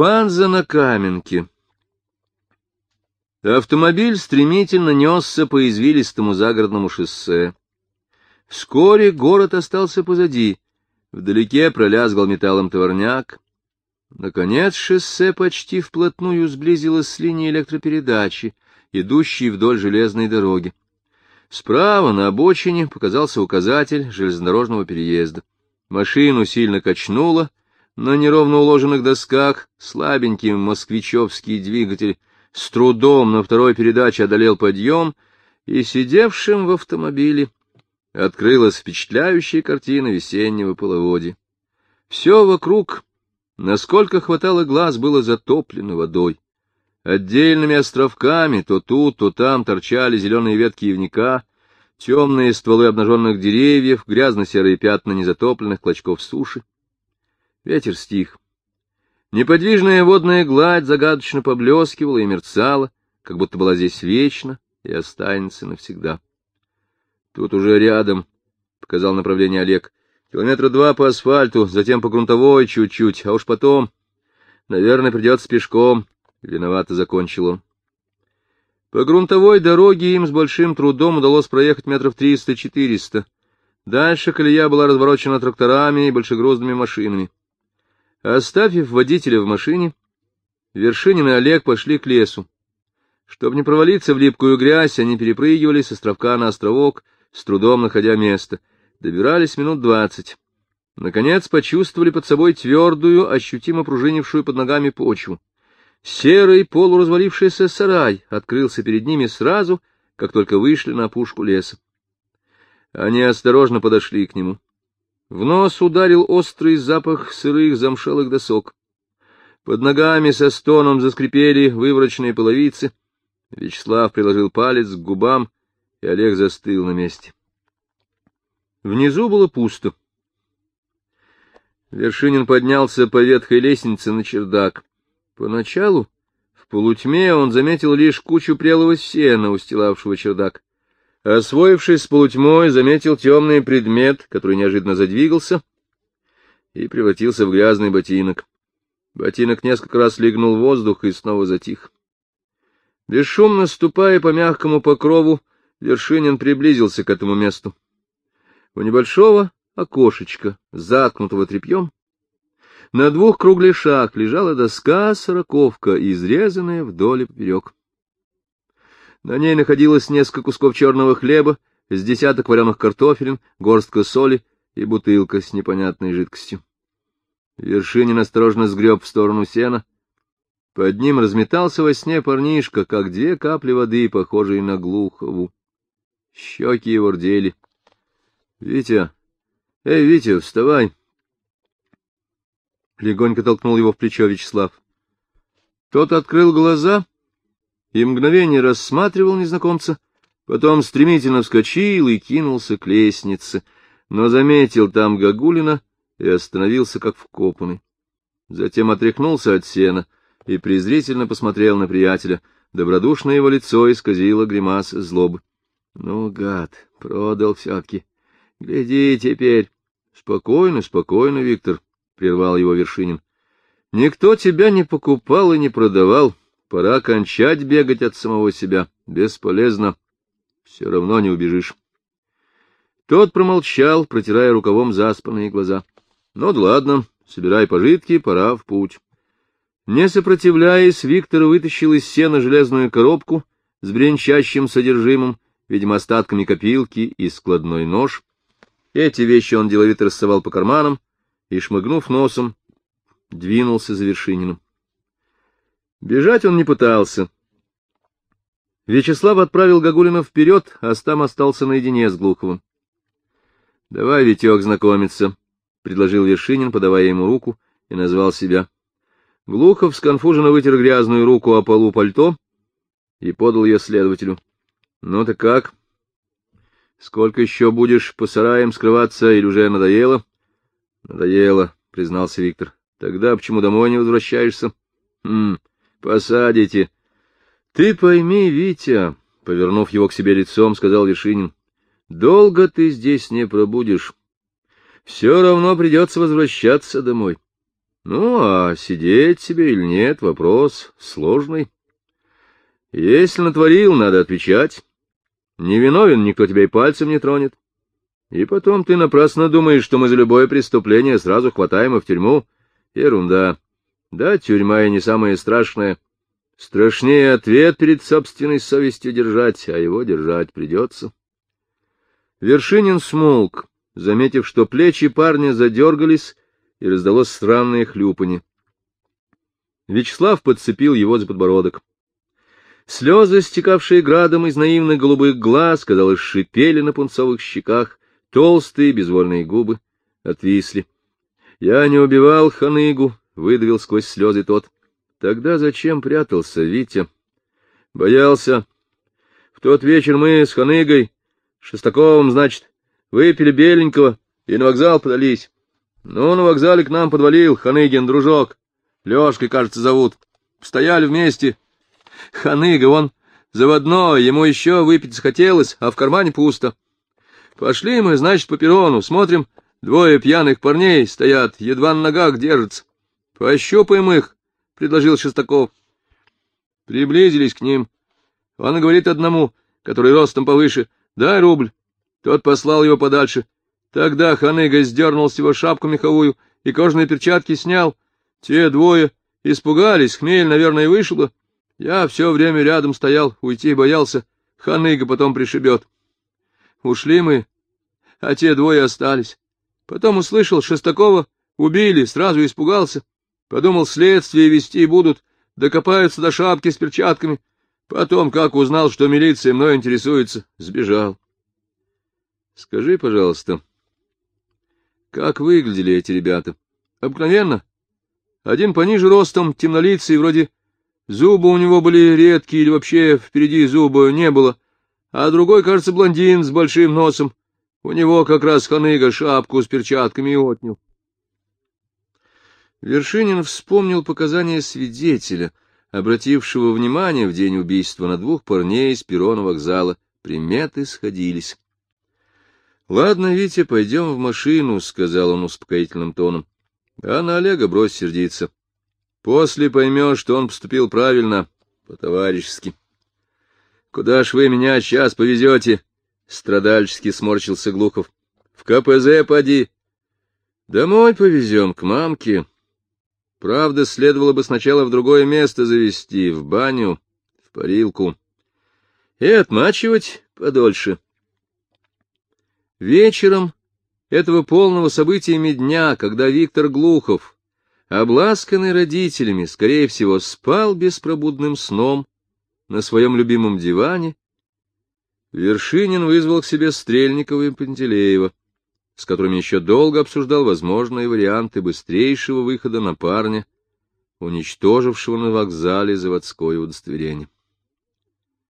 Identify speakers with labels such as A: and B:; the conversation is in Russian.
A: Фанза на Каменке Автомобиль стремительно несся по извилистому загородному шоссе. Вскоре город остался позади. Вдалеке пролязгал металлом товарняк. Наконец шоссе почти вплотную сблизилось с линией электропередачи, идущей вдоль железной дороги. Справа на обочине показался указатель железнодорожного переезда. Машину сильно качнуло, на неровно уложенных досках слабенький москвичевский двигатель с трудом на второй передаче одолел подъем, и сидевшим в автомобиле открылась впечатляющая картина весеннего половодья. Все вокруг, насколько хватало глаз, было затоплено водой. Отдельными островками то тут, то там торчали зеленые ветки ивника, темные стволы обнаженных деревьев, грязно-серые пятна незатопленных клочков суши. Ветер стих. Неподвижная водная гладь загадочно поблескивала и мерцала, как будто была здесь вечно и останется навсегда. Тут уже рядом, — показал направление Олег, — километра два по асфальту, затем по грунтовой чуть-чуть, а уж потом, наверное, придется пешком. Виновато закончил он. По грунтовой дороге им с большим трудом удалось проехать метров триста-четыреста. Дальше колея была разворочена тракторами и большегрузными машинами. Оставив водителя в машине, Вершинин и Олег пошли к лесу. Чтобы не провалиться в липкую грязь, они перепрыгивали с островка на островок, с трудом находя место. Добирались минут двадцать. Наконец почувствовали под собой твердую, ощутимо пружинившую под ногами почву. Серый полуразвалившийся сарай открылся перед ними сразу, как только вышли на опушку леса. Они осторожно подошли к нему. В нос ударил острый запах сырых замшелых досок. Под ногами со стоном заскрипели выворочные половицы. Вячеслав приложил палец к губам, и Олег застыл на месте. Внизу было пусто. Вершинин поднялся по ветхой лестнице на чердак. Поначалу в полутьме он заметил лишь кучу прелого сена, устилавшего чердак. Освоившись с полутьмой, заметил темный предмет, который неожиданно задвигался и превратился в грязный ботинок. Ботинок несколько раз легнул в воздух и снова затих. Бесшумно ступая по мягкому покрову, Вершинин приблизился к этому месту. У небольшого окошечка, заткнутого тряпьем, на двух кругляшах лежала доска-сороковка, изрезанная вдоль и поперек. На ней находилось несколько кусков черного хлеба, с десяток вареных картофелин, горстка соли и бутылка с непонятной жидкостью. Вершинин осторожно сгреб в сторону сена. Под ним разметался во сне парнишка, как две капли воды, похожие на глухову. Щеки его рдели. — Витя! Эй, Витя, вставай! Легонько толкнул его в плечо Вячеслав. Тот открыл глаза и мгновение рассматривал незнакомца, потом стремительно вскочил и кинулся к лестнице, но заметил там Гагулина и остановился как вкопанный. Затем отряхнулся от сена и презрительно посмотрел на приятеля. Добродушное его лицо исказило гримас злобы. — Ну, гад, продал все-таки. Гляди теперь. — Спокойно, спокойно, Виктор, — прервал его Вершинин. — Никто тебя не покупал и не продавал. Пора кончать бегать от самого себя. Бесполезно. Все равно не убежишь. Тот промолчал, протирая рукавом заспанные глаза. — Ну да ладно, собирай пожитки, пора в путь. Не сопротивляясь, Виктор вытащил из сена железную коробку с бренчащим содержимым, видимо, остатками копилки и складной нож. Эти вещи он деловито рассовал по карманам и, шмыгнув носом, двинулся за Вершининым. Бежать он не пытался. Вячеслав отправил Гагулина вперед, а Стам остался наедине с Глуховым. — Давай, Витек, знакомиться, — предложил Вершинин, подавая ему руку, и назвал себя. Глухов сконфуженно вытер грязную руку о полу пальто и подал ее следователю. — Ну ты как? Сколько еще будешь по сараям скрываться, или уже надоело? — Надоело, — признался Виктор. — Тогда почему домой не возвращаешься? — Хм, Посадите. Ты пойми, Витя, повернув его к себе лицом, сказал Вершинин, долго ты здесь не пробудешь. Все равно придется возвращаться домой. Ну, а сидеть себе или нет — вопрос сложный. Если натворил, надо отвечать. Невиновен, никто тебя и пальцем не тронет. И потом ты напрасно думаешь, что мы за любое преступление сразу хватаем и в тюрьму. Ерунда. Да, тюрьма и не самое страшное. Страшнее ответ перед собственной совестью держать, а его держать придется. Вершинин смолк, заметив, что плечи парня задергались, и раздалось странное хлюпанье. Вячеслав подцепил его за подбородок. Слезы, стекавшие градом из наивных голубых глаз, казалось, шипели на пунцовых щеках, толстые безвольные губы отвисли. — Я не убивал ханыгу, — выдавил сквозь слезы тот. — Тогда зачем прятался, Витя? — Боялся. В тот вечер мы с ханыгой, Шестаковым, значит, выпили беленького и на вокзал подались. Ну, на вокзале к нам подвалил Ханыгин дружок. Лёшкой, кажется, зовут. Стояли вместе. Ханыга, он заводной, ему еще выпить захотелось, а в кармане пусто. Пошли мы, значит, по перрону, смотрим, двое пьяных парней стоят, едва на ногах держатся. Пощупаем их, — предложил Шестаков. Приблизились к ним. Он говорит одному, который ростом повыше, — дай рубль. Тот послал его подальше. Тогда Ханыга сдернул с его шапку меховую и кожаные перчатки снял. Те двое испугались, хмель, наверное, вышло. Я все время рядом стоял, уйти боялся. Ханыга потом пришибет. Ушли мы, а те двое остались. Потом услышал, Шестакова убили, сразу испугался. Подумал, следствие вести будут, докопаются до шапки с перчатками. Потом, как узнал, что милиция мной интересуется, сбежал. Скажи, пожалуйста, как выглядели эти ребята? Обыкновенно. Один пониже ростом, темнолицый, вроде зубы у него были редкие или вообще впереди зуба не было, а другой, кажется, блондин с большим носом. У него как раз ханыга шапку с перчатками и отнял. Вершинин вспомнил показания свидетеля, обратившего внимание в день убийства на двух парней из перрона вокзала. Приметы сходились. — Ладно, Витя, пойдем в машину, — сказал он успокоительным тоном. — А на Олега брось сердиться. После поймешь, что он поступил правильно, по-товарищески. — Куда ж вы меня сейчас повезете? — страдальчески сморщился Глухов. — В КПЗ поди. — Домой повезем, к мамке. Правда, следовало бы сначала в другое место завести, в баню, в парилку. И отмачивать подольше. — Вечером этого полного событиями дня, когда Виктор Глухов, обласканный родителями, скорее всего, спал беспробудным сном на своем любимом диване, Вершинин вызвал к себе Стрельникова и Пантелеева, с которыми еще долго обсуждал возможные варианты быстрейшего выхода на парня, уничтожившего на вокзале заводское удостоверение.